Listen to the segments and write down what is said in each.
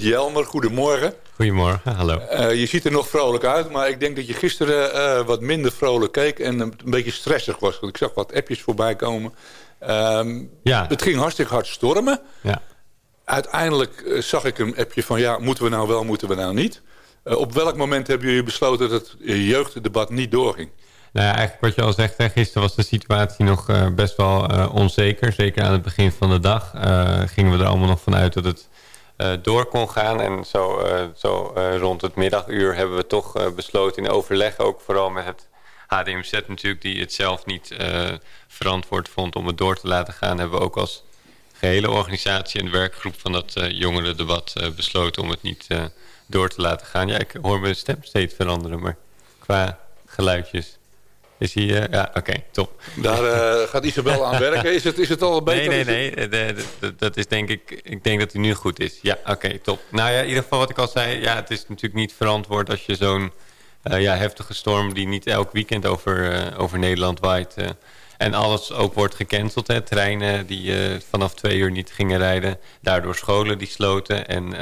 Jelmer, goedemorgen. Goedemorgen, hallo. Uh, je ziet er nog vrolijk uit, maar ik denk dat je gisteren uh, wat minder vrolijk keek en een beetje stressig was. Want ik zag wat appjes voorbij komen. Um, ja. Het ging hartstikke hard stormen. Ja. Uiteindelijk uh, zag ik een appje van ja, moeten we nou wel, moeten we nou niet? op welk moment hebben jullie besloten dat het jeugddebat niet doorging? Nou ja, eigenlijk wat je al zegt, hè, gisteren was de situatie nog best wel onzeker. Zeker aan het begin van de dag gingen we er allemaal nog vanuit dat het door kon gaan. En zo, uh, zo uh, rond het middaguur hebben we toch besloten in overleg... ook vooral met het HDMZ natuurlijk... die het zelf niet verantwoord vond om het door te laten gaan... hebben we ook als gehele organisatie en werkgroep van dat jongerendebat besloten... om het niet door te laten gaan. Ja, ik hoor mijn stem steeds veranderen, maar qua geluidjes... Is hij, uh, ja, oké, top. Daar uh, gaat Isabel aan werken. Is het, is het al beter? Nee, nee, nee. De, de, dat is denk ik, ik denk dat hij nu goed is. Ja, oké, top. Nou ja, in ieder geval wat ik al zei. Ja, het is natuurlijk niet verantwoord als je zo'n uh, ja, heftige storm... die niet elk weekend over, over Nederland waait... en alles ook wordt gecanceld. Hè. Treinen die vanaf twee uur niet gingen rijden. Daardoor scholen die sloten. En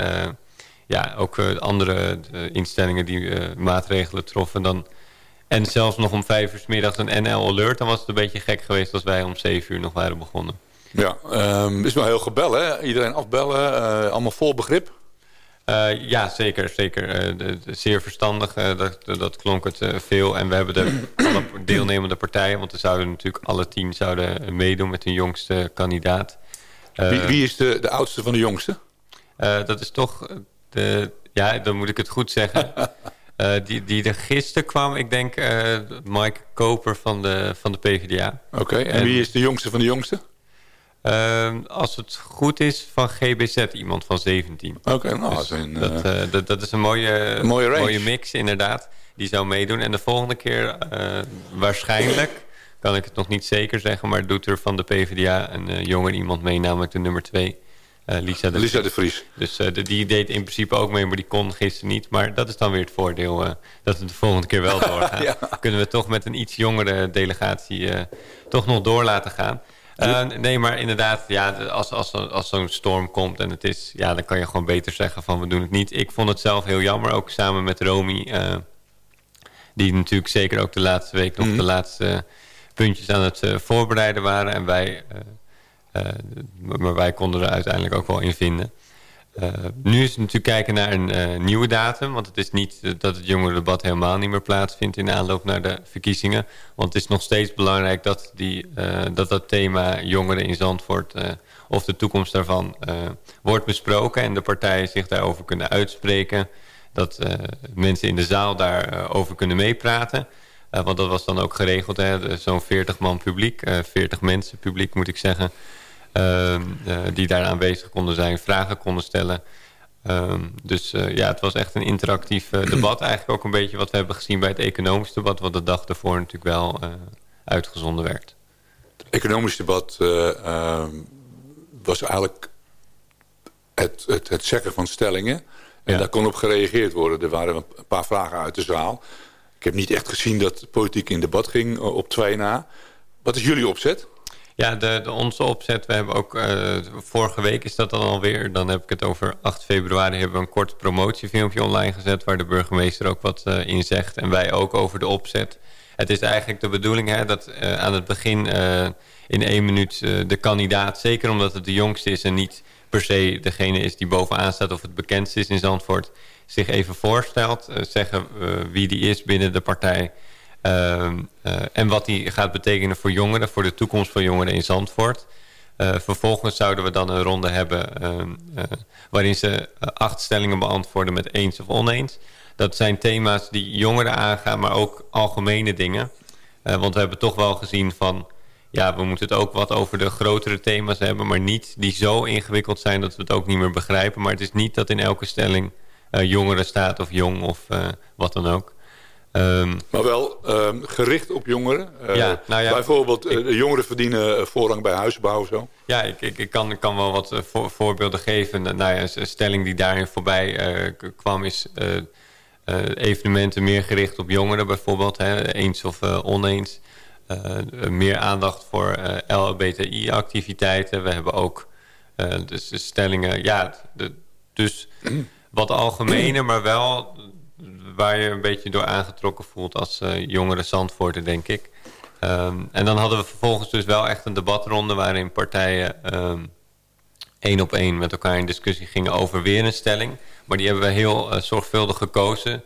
ja, ook andere instellingen die maatregelen troffen... dan en zelfs nog om vijf uur s middags een NL Alert. Dan was het een beetje gek geweest als wij om zeven uur nog waren begonnen. Ja, um, is wel heel gebel hè? Iedereen afbellen, uh, allemaal vol begrip? Uh, ja, zeker. zeker. Uh, de, de, zeer verstandig, dat, dat klonk het veel. En we hebben de alle deelnemende partijen... want er zouden natuurlijk alle tien zouden meedoen met hun jongste kandidaat. Wie, wie, is de, de oudste van de jongste? dat is toch... De, ja, dan moet ik het goed zeggen... Uh, die, die er gisteren kwam, ik denk uh, Mike Koper van de, van de PvdA. Oké, en, en, wie is de jongste van de jongste? Uh, als het goed is, van GBZ, iemand van 17. Oké, nou, dus een, dat, dat, dat, is een mooie, mooie, mooie, mix inderdaad. Die zou meedoen. En de volgende keer waarschijnlijk, kan ik het nog niet zeker zeggen... maar doet er van de PvdA een jonger iemand mee, namelijk de nummer 2... Uh, Lisa, de, Lisa de Vries. Dus uh, die deed in principe ook mee, maar die kon gisteren niet. Maar dat is dan weer het voordeel uh, dat het de volgende keer wel doorgaat. ja. Kunnen we toch met een iets jongere delegatie toch nog door laten gaan. nee, maar inderdaad, ja, als, als, als zo'n storm komt en het is... Ja, dan kan je gewoon beter zeggen van we doen het niet. Ik vond het zelf heel jammer, ook samen met Romy... die natuurlijk zeker ook de laatste week nog mm de laatste puntjes aan het voorbereiden waren. En wij eh, maar wij konden er uiteindelijk ook wel in vinden. Uh, nu is het natuurlijk kijken naar een uh, nieuwe datum. Want het is niet dat het jongerendebat helemaal niet meer plaatsvindt in aanloop naar de verkiezingen. Want het is nog steeds belangrijk dat die, dat, dat thema jongeren in Zandvoort of de toekomst daarvan wordt besproken. En de partijen zich daarover kunnen uitspreken. Dat mensen in de zaal daarover kunnen meepraten. Want dat was dan ook geregeld. Zo'n 40 man publiek, 40 mensen publiek moet ik zeggen. Ehm, eh, die daar aanwezig konden zijn, vragen konden stellen. Ehm, dus uh, ja, het was echt een interactief uh, debat. Eigenlijk ook een beetje wat we hebben gezien bij het economisch debat... wat de dag daarvoor natuurlijk wel uitgezonden werd. Het economisch debat ehm, was eigenlijk het, het, het zeggen van stellingen. En daar kon op gereageerd worden. Er waren een paar vragen uit de zaal. Ik heb niet echt gezien dat politiek in debat ging op twee na. Wat is jullie opzet? Ja, de, onze opzet, we hebben ook, uh, vorige week is dat dan alweer, dan heb ik het over 8 februari, hebben we een kort promotiefilmpje online gezet, waar de burgemeester ook wat uh, in zegt en wij ook over de opzet. Het is eigenlijk de bedoeling hè, dat aan het begin in één minuut de kandidaat, zeker omdat het de jongste is en niet per se degene is die bovenaan staat of het bekendste is in Zandvoort, zich even voorstelt, zeggen wie die is binnen de partij Ehm, eh, en wat die gaat betekenen voor jongeren, voor de toekomst van jongeren in Zandvoort. Vervolgens zouden we dan een ronde hebben ehm, eh, waarin ze acht stellingen beantwoorden met eens of oneens. Dat zijn thema's die jongeren aangaan, maar ook algemene dingen. want we hebben toch wel gezien van, ja, we moeten het ook wat over de grotere thema's hebben, maar niet die zo ingewikkeld zijn dat we het ook niet meer begrijpen. Maar het is niet dat in elke stelling jongeren staat of jong of wat dan ook. Um, maar wel um, gericht op jongeren. Uh, ja, nou ja, bijvoorbeeld, ik, uh, jongeren verdienen eh, voorrang bij huisbouw zo. Ja, ik, ik, ik, kan, ik kan wel wat voor, voorbeelden geven. Nou ja, een stelling die daarin voorbij kwam is... evenementen meer gericht op jongeren bijvoorbeeld. Hè, eens of oneens. Meer aandacht voor LBTI activiteiten We hebben ook dus de stellingen... Ja, de, dus wat algemener, maar wel waar je een beetje door aangetrokken voelt als jongere Zandvoorter, denk ik. Ehm, en dan hadden we vervolgens dus wel echt een debatronde waarin partijen um, één op één met elkaar in discussie gingen over weer een stelling. Maar die hebben we heel zorgvuldig gekozen.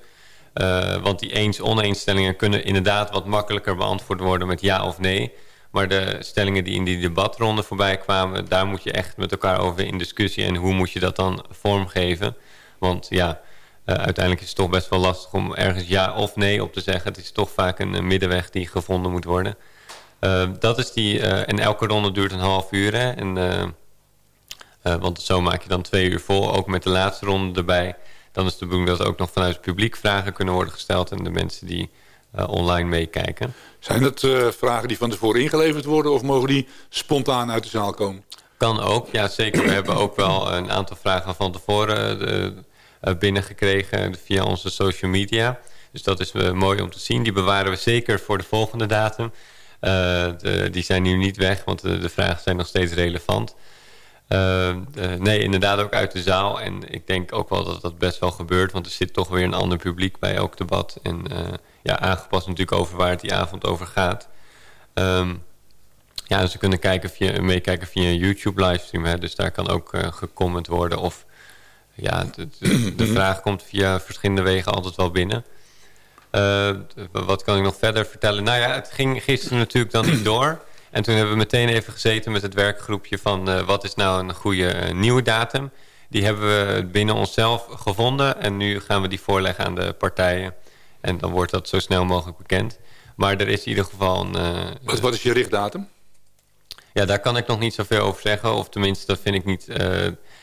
Uh, want die eens-oneenstellingen kunnen inderdaad wat makkelijker beantwoord worden met ja of nee. Maar de stellingen die in die debatronde voorbij kwamen... daar moet je echt met elkaar over in discussie. En hoe moet je dat dan vormgeven? Want ja, uh, uiteindelijk is het toch best wel lastig om ergens ja of nee op te zeggen. Het is toch vaak een, middenweg die gevonden moet worden. Uh, dat is die, en elke ronde duurt een half uur. Hè? En, want zo maak je dan twee uur vol, ook met de laatste ronde erbij. Dan is de bedoeling dat ook nog vanuit het publiek vragen kunnen worden gesteld... en de mensen die online meekijken. Zijn dat vragen die van tevoren ingeleverd worden... of mogen die spontaan uit de zaal komen? Kan ook, ja zeker. We hebben ook wel een aantal vragen van tevoren uh, binnengekregen via onze social media. Dus dat is mooi om te zien. Die bewaren we zeker voor de volgende datum. De, die zijn nu niet weg, want de, de vragen zijn nog steeds relevant. Nee, inderdaad ook uit de zaal. En ik denk ook wel dat dat best wel gebeurt. Want er zit toch weer een ander publiek bij elk debat. En ja, aangepast natuurlijk over waar het die avond over gaat. Um, ja, ze kunnen kijken via, meekijken via een YouTube-livestream. Dus daar kan ook gecomment worden of ja, de, de, vraag komt via verschillende wegen altijd wel binnen. Uh, wat kan ik nog verder vertellen? Nou ja, het ging gisteren natuurlijk dan niet door. En toen hebben we meteen even gezeten met het werkgroepje van... Uh, wat is nou een goede uh, nieuwe datum? Die hebben we binnen onszelf gevonden. En nu gaan we die voorleggen aan de partijen. En dan wordt dat zo snel mogelijk bekend. Maar er is in ieder geval een... wat, wat is je richtdatum? Ja, daar kan ik nog niet zoveel over zeggen. Of tenminste, dat vind ik niet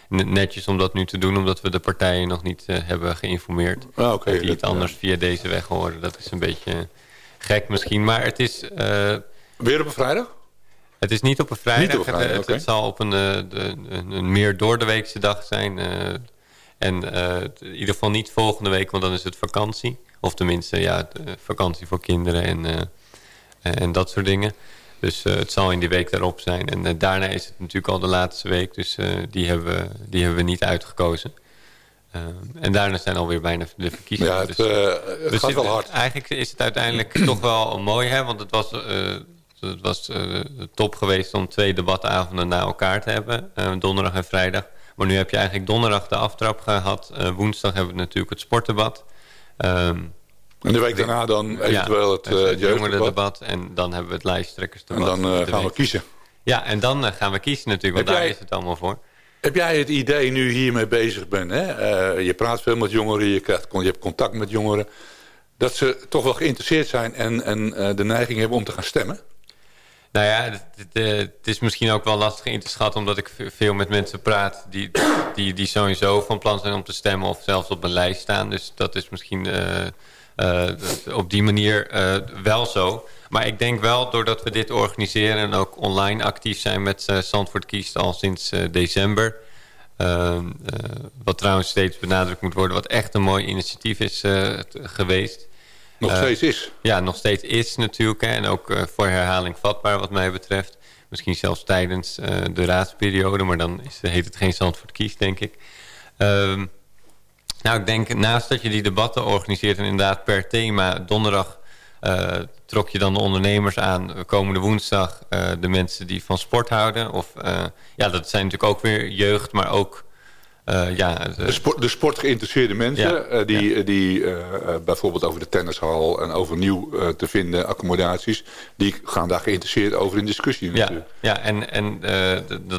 netjes om dat nu te doen... omdat we de partijen nog niet hebben geïnformeerd. Ah, okay, die het anders via deze weg horen. Dat is een beetje gek misschien. Maar het is... Weer op een vrijdag? Het is niet op een vrijdag. Op een vrijdag het, okay. het, zal op een, de, een, een, meer door de weekse dag zijn. en in ieder geval niet volgende week, want dan is het vakantie. Of tenminste, ja, vakantie voor kinderen en, en dat soort dingen. Dus uh, het zal in die week daarop zijn. En uh, daarna is het natuurlijk al de laatste week. Dus uh, die, hebben we, die hebben we niet uitgekozen. en daarna zijn alweer bijna de verkiezingen. Ja, het, dus, het dus gaat wel hard. Eigenlijk is het uiteindelijk toch wel mooi. Hè? Want het was, het was top geweest om twee debatavonden na elkaar te hebben. donderdag en vrijdag. Maar nu heb je eigenlijk donderdag de aftrap gehad. woensdag hebben we natuurlijk het sportdebat. Um, en de week daarna dan eventueel het, het jeugddebat. En dan hebben we het lijsttrekkersdebat. En dan gaan we kiezen. Ja, en dan gaan we kiezen natuurlijk, want daar is het allemaal voor. Heb jij het idee, nu hiermee bezig bent... Hè? je praat veel met jongeren, je, krijgt, je hebt contact met jongeren... dat ze toch wel geïnteresseerd zijn en, en de neiging hebben om te gaan stemmen? Nou ja, het, het, het, is misschien ook wel lastig in te schatten... omdat ik veel met mensen praat die, die, die sowieso van plan zijn om te stemmen... of zelfs op een lijst staan. Dus dat is misschien uh, op die manier wel zo. Maar ik denk wel, doordat we dit organiseren... en ook online actief zijn met Zandvoort Kiest al sinds december... Ehm, wat trouwens steeds benadrukt moet worden... wat echt een mooi initiatief is geweest. Nog steeds is. Ja, nog steeds is natuurlijk. Hè, en ook voor herhaling vatbaar wat mij betreft. Misschien zelfs tijdens de raadsperiode... maar dan is, heet het geen Zandvoort Kiest, denk ik... Ehm, nou, ik denk naast dat je die debatten organiseert en inderdaad per thema donderdag uh, trok je dan de ondernemers aan. Komende woensdag uh, de mensen die van sport houden. Of, uh, ja, dat zijn natuurlijk ook weer jeugd, maar ook... ja, de, de, sport, de sportgeïnteresseerde mensen ja, die, ja. die bijvoorbeeld over de tennishal en over nieuw te vinden accommodaties, die gaan daar geïnteresseerd over in discussie. Ja, ja en, en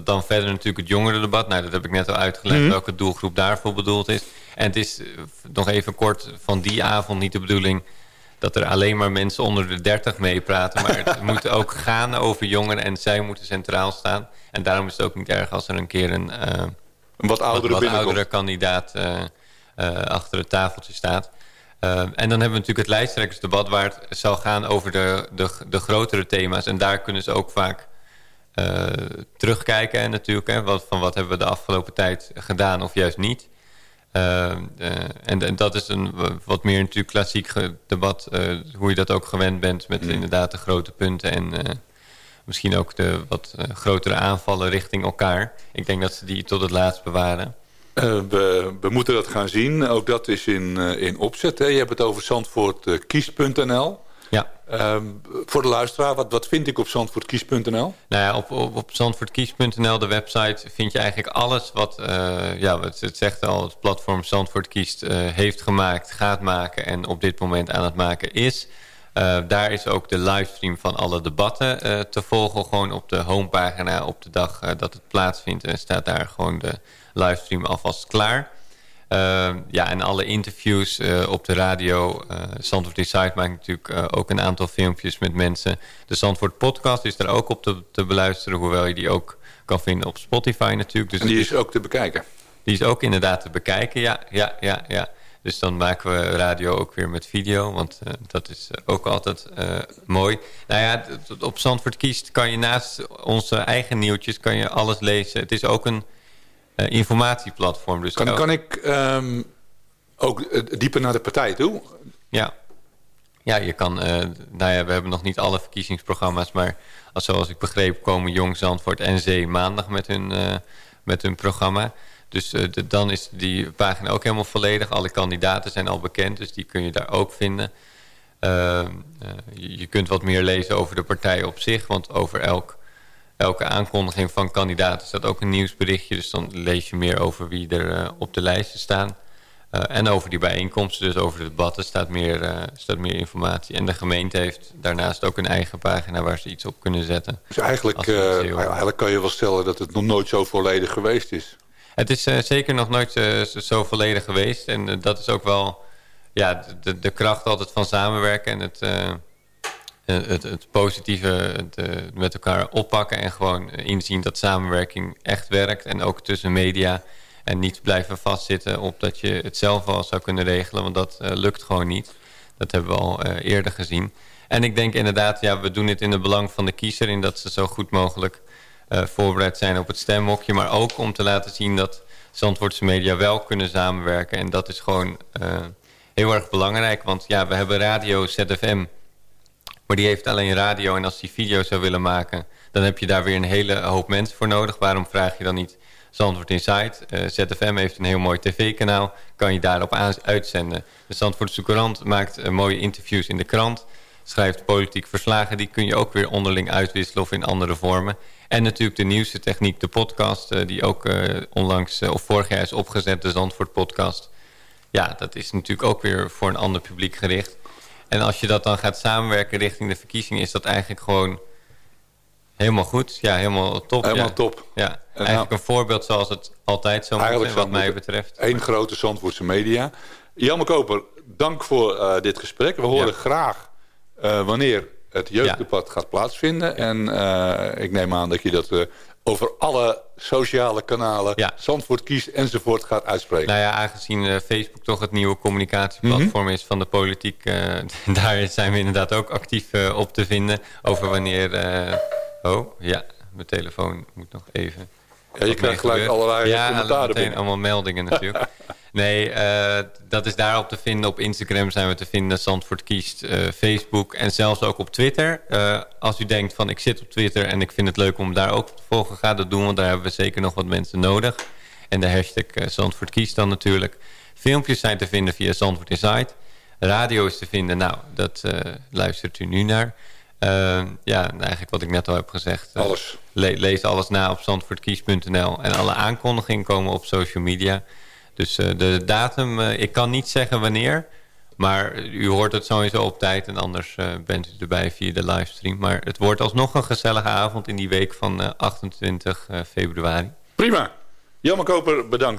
dan verder natuurlijk het jongerendebat. Nou, dat heb ik net al uitgelegd mm -hmm. welke doelgroep daarvoor bedoeld is. En het is eh, nog even kort van die avond niet de bedoeling dat er alleen maar mensen onder de 30 meepraten. Maar het moet ook gaan over jongeren en zij moeten centraal staan. En daarom is het ook niet erg als er een keer een, een wat oudere, wat, wat oudere kandidaat uh, uh, achter het tafeltje staat. en dan hebben we natuurlijk het lijsttrekkersdebat waar het zal gaan over de, de, de grotere thema's. En daar kunnen ze ook vaak terugkijken en natuurlijk. Hè, wat, van wat hebben we de afgelopen tijd gedaan of juist niet. Uh, en, en, dat is een wat meer natuurlijk klassiek debat. Hoe je dat ook gewend bent met mm. inderdaad de grote punten. En misschien ook de wat grotere aanvallen richting elkaar. Ik denk dat ze die tot het laatst bewaren. we, we, moeten dat gaan zien. Ook dat is in, in opzet. Hè. Je hebt het over zandvoortkies.nl. Ja. Ehm, voor de luisteraar, wat, wat vind ik op zandvoortkies.nl? Nou ja, op, op, op zandvoortkies.nl, de website, vind je eigenlijk alles wat, uh, ja, het, het, zegt al, het platform Zandvoort Kiest uh, heeft gemaakt, gaat maken en op dit moment aan het maken is. Uh, daar is ook de livestream van alle debatten te volgen. Gewoon op de homepagina op de dag dat het plaatsvindt. En staat daar gewoon de livestream alvast klaar. Uh, ja, en alle interviews op de radio. Uh, Zandvoort Inside maakt natuurlijk ook een aantal filmpjes met mensen. De Zandvoort podcast is er ook op te, te, beluisteren. Hoewel je die ook kan vinden op Spotify natuurlijk. Dus en die is ook te bekijken? Die is ook inderdaad te bekijken, ja. ja, ja, ja. Dus dan maken we radio ook weer met video. Want dat is ook altijd mooi. Nou ja, op Zandvoort Kiest kan je naast onze eigen nieuwtjes... kan je alles lezen. Het is ook een eh, informatieplatform. Dus kan, kan ik um, ook eh, dieper naar de partij toe? Ja. Ja, je kan, nou ja, we hebben nog niet alle verkiezingsprogramma's, maar als, zoals ik begreep komen Jong Zandvoort en Zee maandag met hun, met hun programma. Dus uh, de, dan is die pagina ook helemaal volledig. Alle kandidaten zijn al bekend, dus die kun je daar ook vinden. Ehm, je, je kunt wat meer lezen over de partij op zich, want over elk elke aankondiging van kandidaten staat ook een nieuwsberichtje. Dus dan lees je meer over wie er uh, op de lijsten staan. En over die bijeenkomsten, dus over de debatten, staat meer, staat meer informatie. En de gemeente heeft daarnaast ook een eigen pagina waar ze iets op kunnen zetten. Dus eigenlijk, eigenlijk kan je wel stellen dat het nog nooit zo volledig geweest is. Het is zeker nog nooit zo volledig geweest. En dat is ook wel ja, de, kracht altijd van samenwerken en het eh, het, het positieve eh, met elkaar oppakken en gewoon inzien dat samenwerking echt werkt. En ook tussen media en niet blijven vastzitten op dat je het zelf al zou kunnen regelen. Want dat lukt gewoon niet. Dat hebben we al eerder gezien. En ik denk inderdaad, ja, we doen het in het belang van de kiezer... in dat ze zo goed mogelijk voorbereid zijn op het stemhokje. Maar ook om te laten zien dat Zandvoortse media wel kunnen samenwerken. En dat is gewoon heel erg belangrijk. Want ja, we hebben radio ZFM... Maar die heeft alleen radio en als die video zou willen maken... dan heb je daar weer een hele hoop mensen voor nodig. Waarom vraag je dan niet Zandvoort Insight? Uh, ZFM heeft een heel mooi tv-kanaal. Kan je daarop uitzenden. De Zandvoortse Courant maakt mooie interviews in de krant. Schrijft politiek verslagen. Die kun je ook weer onderling uitwisselen of in andere vormen. En natuurlijk de nieuwste techniek, de podcast... Uh, die ook onlangs of vorig jaar is opgezet, de Zandvoort podcast. Ja, dat is natuurlijk ook weer voor een ander publiek gericht. En als je dat dan gaat samenwerken richting de verkiezingen... is dat eigenlijk gewoon helemaal goed. Ja, helemaal top. Helemaal ja. top. Ja, eigenlijk een voorbeeld zoals het altijd zo moet zijn, wat mij betreft. Eén grote Zandvoortse media. Jan Koper, dank voor uh, dit gesprek. We horen graag uh, wanneer het jeugddebat gaat plaatsvinden. En uh, ik neem aan dat je dat over alle sociale kanalen, ja. Zandvoort kiest enzovoort gaat uitspreken. Nou ja, aangezien uh, Facebook toch het nieuwe communicatieplatform mm -hmm. is van de politiek, uh, daar zijn we inderdaad ook actief uh, op te vinden over wanneer... oh, ja, mijn telefoon moet nog even... Ja, je krijgt gelijk allerlei ja, commentaren Ja, allemaal meldingen natuurlijk. nee, uh, dat is daarop te vinden. Op Instagram zijn we te vinden, Zandvoort Kiest, uh, Facebook en zelfs ook op Twitter. Uh, als u denkt van ik zit op Twitter en ik vind het leuk om daar ook te volgen, ga dat doen. Want daar hebben we zeker nog wat mensen nodig. En de hashtag Zandvoort Kiest dan natuurlijk. Filmpjes zijn te vinden via Zandvoort Insight. Radio is te vinden, nou, dat luistert u nu naar. Ja, eigenlijk wat ik net al heb gezegd. Alles. Le lees alles na op zandvoortkies.nl. En alle aankondigingen komen op social media. Dus uh, de datum, ik kan niet zeggen wanneer. Maar u hoort het sowieso op tijd. En anders bent u erbij via de livestream. Maar het wordt alsnog een gezellige avond in die week van 28 februari. Prima. Jammer Koper, bedankt.